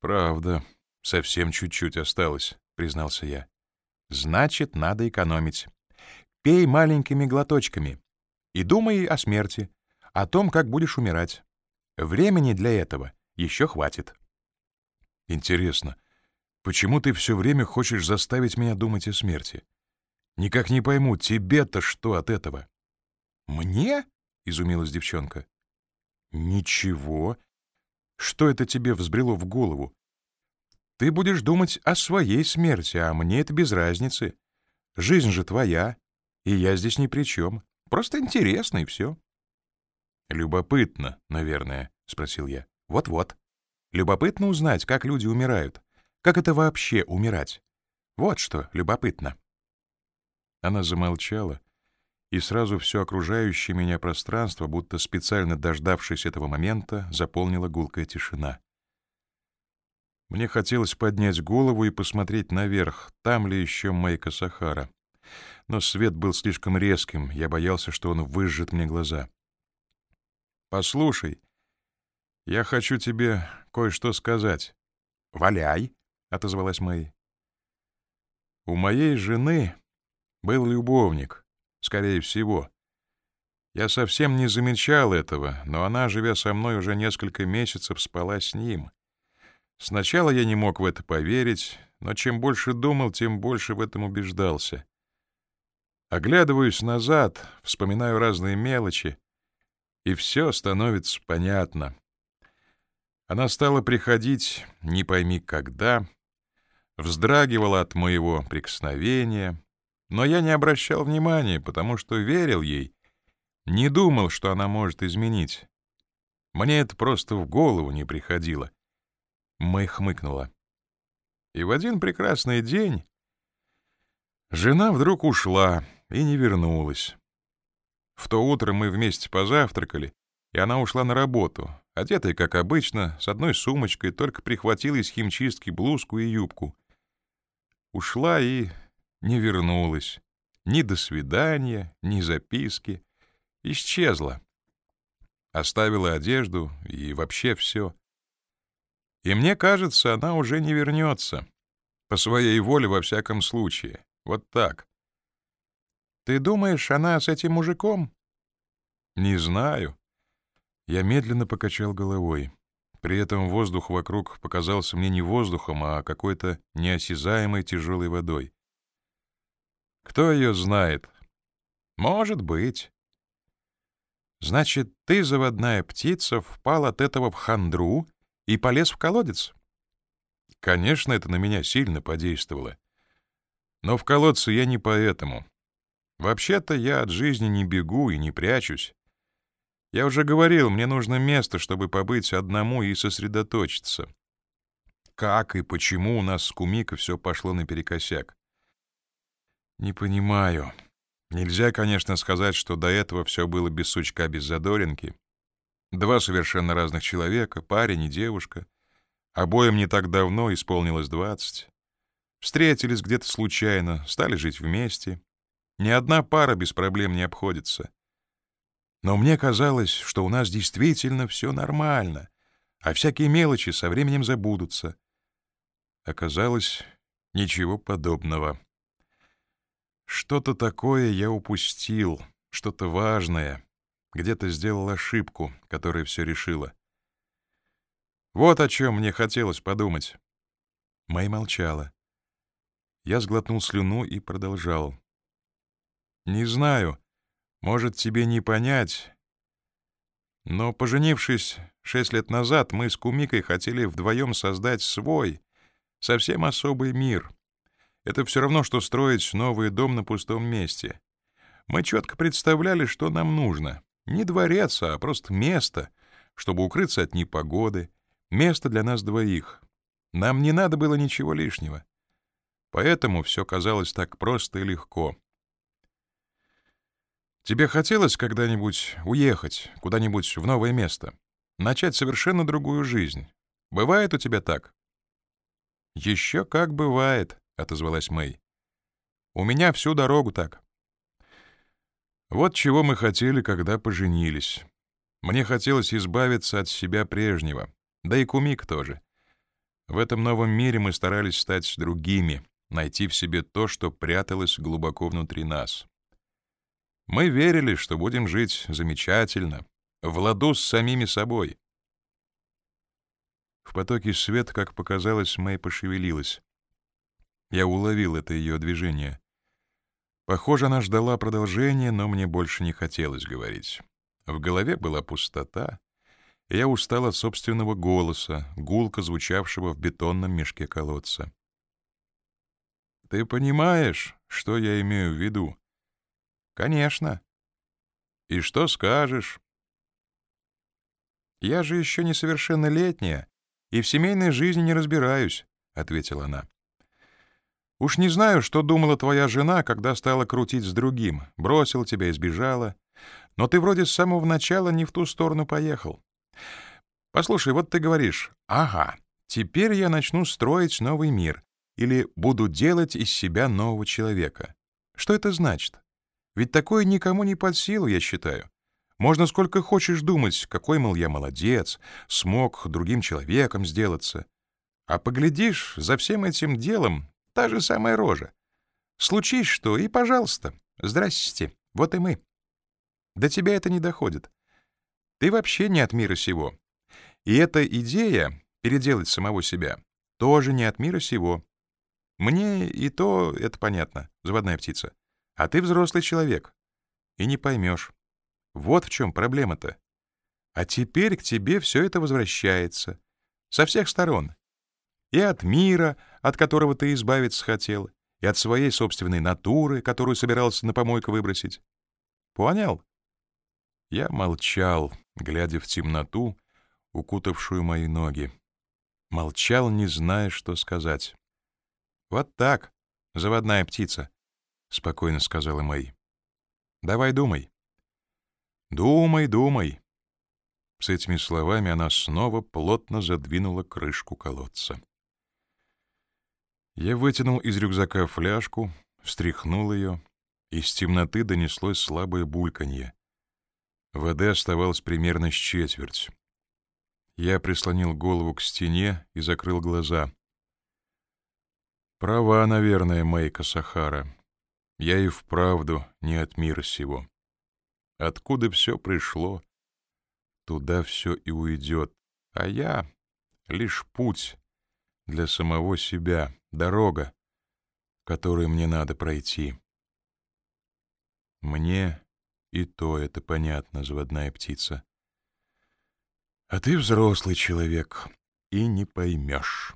«Правда, совсем чуть-чуть осталось», — признался я. «Значит, надо экономить. Пей маленькими глоточками и думай о смерти, о том, как будешь умирать. Времени для этого еще хватит». «Интересно, почему ты все время хочешь заставить меня думать о смерти? Никак не пойму, тебе-то что от этого?» «Мне?» — изумилась девчонка. «Ничего. Что это тебе взбрело в голову? Ты будешь думать о своей смерти, а мне это без разницы. Жизнь же твоя, и я здесь ни при чем. Просто интересно, и все». «Любопытно, наверное», — спросил я. «Вот-вот. Любопытно узнать, как люди умирают. Как это вообще умирать? Вот что любопытно». Она замолчала, и сразу все окружающее меня пространство, будто специально дождавшись этого момента, заполнила гулкая тишина. Мне хотелось поднять голову и посмотреть наверх, там ли еще Майка Сахара. Но свет был слишком резким, я боялся, что он выжжет мне глаза. «Послушай, я хочу тебе кое-что сказать». «Валяй», — отозвалась Мэй. «У моей жены был любовник» скорее всего. Я совсем не замечал этого, но она, живя со мной уже несколько месяцев, спала с ним. Сначала я не мог в это поверить, но чем больше думал, тем больше в этом убеждался. Оглядываюсь назад, вспоминаю разные мелочи, и все становится понятно. Она стала приходить, не пойми когда, вздрагивала от моего прикосновения, но я не обращал внимания, потому что верил ей, не думал, что она может изменить. Мне это просто в голову не приходило. Мэй хмыкнула. И в один прекрасный день жена вдруг ушла и не вернулась. В то утро мы вместе позавтракали, и она ушла на работу, одетая, как обычно, с одной сумочкой, только прихватила из химчистки блузку и юбку. Ушла и не вернулась. Ни до свидания, ни записки. Исчезла. Оставила одежду и вообще все. И мне кажется, она уже не вернется. По своей воле во всяком случае. Вот так. Ты думаешь, она с этим мужиком? Не знаю. Я медленно покачал головой. При этом воздух вокруг показался мне не воздухом, а какой-то неосязаемой тяжелой водой. Кто ее знает? Может быть. Значит, ты, заводная птица, впал от этого в хандру и полез в колодец? Конечно, это на меня сильно подействовало. Но в колодце я не поэтому. Вообще-то я от жизни не бегу и не прячусь. Я уже говорил, мне нужно место, чтобы побыть одному и сосредоточиться. Как и почему у нас с Кумика все пошло наперекосяк? Не понимаю. Нельзя, конечно, сказать, что до этого все было без сучка, без задоринки. Два совершенно разных человека, парень и девушка. Обоим не так давно исполнилось двадцать. Встретились где-то случайно, стали жить вместе. Ни одна пара без проблем не обходится. Но мне казалось, что у нас действительно все нормально, а всякие мелочи со временем забудутся. Оказалось, ничего подобного. Что-то такое я упустил, что-то важное. Где-то сделал ошибку, которая все решила. Вот о чем мне хотелось подумать. Мэй молчала. Я сглотнул слюну и продолжал. «Не знаю, может, тебе не понять, но, поженившись шесть лет назад, мы с Кумикой хотели вдвоем создать свой, совсем особый мир. Это все равно, что строить новый дом на пустом месте. Мы четко представляли, что нам нужно. Не дворец, а просто место, чтобы укрыться от непогоды, место для нас двоих. Нам не надо было ничего лишнего. Поэтому все казалось так просто и легко. Тебе хотелось когда-нибудь уехать куда-нибудь в новое место, начать совершенно другую жизнь? Бывает у тебя так? Еще как бывает, — отозвалась Мэй. «У меня всю дорогу так». Вот чего мы хотели, когда поженились. Мне хотелось избавиться от себя прежнего, да и кумик тоже. В этом новом мире мы старались стать другими, найти в себе то, что пряталось глубоко внутри нас. Мы верили, что будем жить замечательно, в ладу с самими собой. В потоке света, как показалось, Мэй пошевелилась. Я уловил это ее движение. Похоже, она ждала продолжения, но мне больше не хотелось говорить. В голове была пустота, я устал от собственного голоса, гулко звучавшего в бетонном мешке колодца. «Ты понимаешь, что я имею в виду?» «Конечно». «И что скажешь?» «Я же еще несовершеннолетняя и в семейной жизни не разбираюсь», — ответила она. «Уж не знаю, что думала твоя жена, когда стала крутить с другим, бросила тебя и сбежала. Но ты вроде с самого начала не в ту сторону поехал. Послушай, вот ты говоришь, ага, теперь я начну строить новый мир или буду делать из себя нового человека. Что это значит? Ведь такое никому не под силу, я считаю. Можно сколько хочешь думать, какой, мол, я молодец, смог другим человеком сделаться. А поглядишь, за всем этим делом та же самая рожа. Случись что, и пожалуйста, здрасте, вот и мы. До тебя это не доходит. Ты вообще не от мира сего. И эта идея переделать самого себя тоже не от мира сего. Мне и то это понятно, заводная птица. А ты взрослый человек. И не поймешь. Вот в чем проблема-то. А теперь к тебе все это возвращается. Со всех сторон. И от мира, от которого ты избавиться хотел, и от своей собственной натуры, которую собирался на помойку выбросить. Понял? Я молчал, глядя в темноту, укутавшую мои ноги. Молчал, не зная, что сказать. «Вот так, заводная птица», — спокойно сказала Мэй. «Давай думай». «Думай, думай». С этими словами она снова плотно задвинула крышку колодца. Я вытянул из рюкзака фляжку, встряхнул ее, из темноты донеслось слабое бульканье. Воды оставалось примерно с четверть. Я прислонил голову к стене и закрыл глаза. Права, наверное, Майка Сахара. Я и вправду не от мира сего. Откуда все пришло, туда все и уйдет. А я — лишь путь для самого себя, дорога, которую мне надо пройти. Мне и то это понятно, заводная птица. А ты взрослый человек и не поймешь.